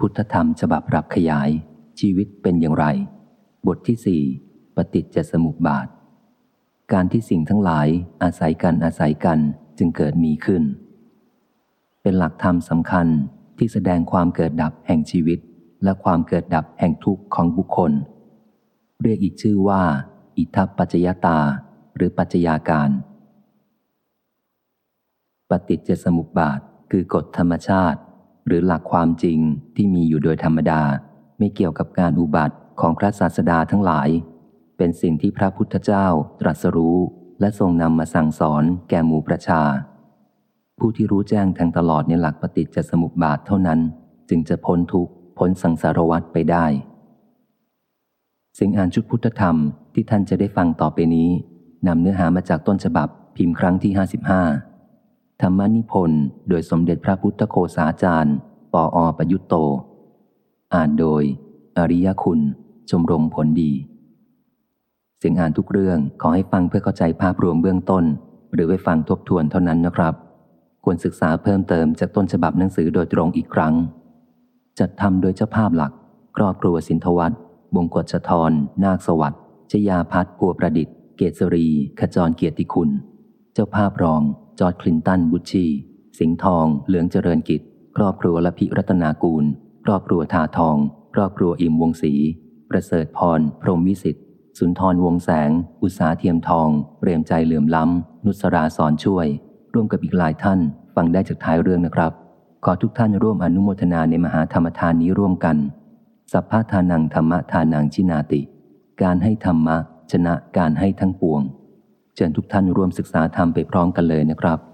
พุทธธรรมฉบับปรับขยาย ชีวิตเป็นอย่างไร บทที่สี่ปฏิจจสมุปบาท การที่สิ่งทั้งหลายอาศัยกันอาศัยกันจึงเกิดมีขึ้น เป็นหลักธรรมสำคัญที่แสดงความเกิดดับแห่งชีวิต และความเกิดดับแห่งทุกข์ของบุคคล เรียกอีกชื่อว่า อิทัปปัจจยตา หรือปัจจยาการ ปฏิจจสมุปบาทคือกฎธรรมชาติ หรือหลักความจริงที่มีอยู่โดยธรรมดา ไม่เกี่ยวกับการอุบัติของพระศาสดาทั้งหลาย เป็นสิ่งที่พระพุทธเจ้าตรัสรู้และทรงนำมาสั่งสอนแก่หมู่ประชา ผู้ที่รู้แจ้งแทงตลอดในหลักปฏิจจสมุปบาทเท่านั้น จึงจะพ้นทุกข์พ้นสังสารวัฏไปได้ สิ่งอ่านชุดพุทธธรรมที่ท่านจะได้ฟังต่อไปนี้นำเนื้อหามาจากต้นฉบับพิมพ์ครั้งที่ 55 ธรรมนิพนธ์โดยสมเด็จพระพุทธโคสาจารย์ ปออประยุตโต อ่านโดย อริยคุณ ชมรมผลดี เสียงอ่านทุกเรื่องขอให้ฟังเพื่อเข้าใจภาพรวมเบื้องต้น หรือไว้ฟังทบทวนเท่านั้นนะครับ ควรศึกษาเพิ่มเติมจากต้นฉบับหนังสือโดยตรงอีกครั้ง จัดทำโดยเจ้าภาพหลัก ครอบครัวสินทวัตบงกฎชทร นาคสวัสดิ์ชยาพัฒน์พัวประดิษฐ์ เกษรี ขจรเกียรติคุณ เจ้าภาพรอง จอร์ดคลินตันบุชี สิงห์ทอง เหลืองเจริญกิจ ครอบครัวละพิรัตนากูล ครอบครัวทาทอง ครอบครัวอิ่มวงศรีประเสริฐพร พรหมวิสิทธิ์สุนทรวงแสง อุตสาเทียมทองเปรมใจเหลื่อมล้ำ นุสราสอนช่วย ร่วมกับอีกหลายท่าน ฟังได้จากท้ายเรื่องนะครับ ขอทุกท่านร่วมอนุโมทนาในมหาธรรมทานนี้ร่วมกัน สัพพะทานังธรรมทานังชินาติ การให้ธรรมะชนะการให้ทั้งปวง เชิญทุกท่านร่วมศึกษาธรรมไปพร้อมกันเลยนะครับ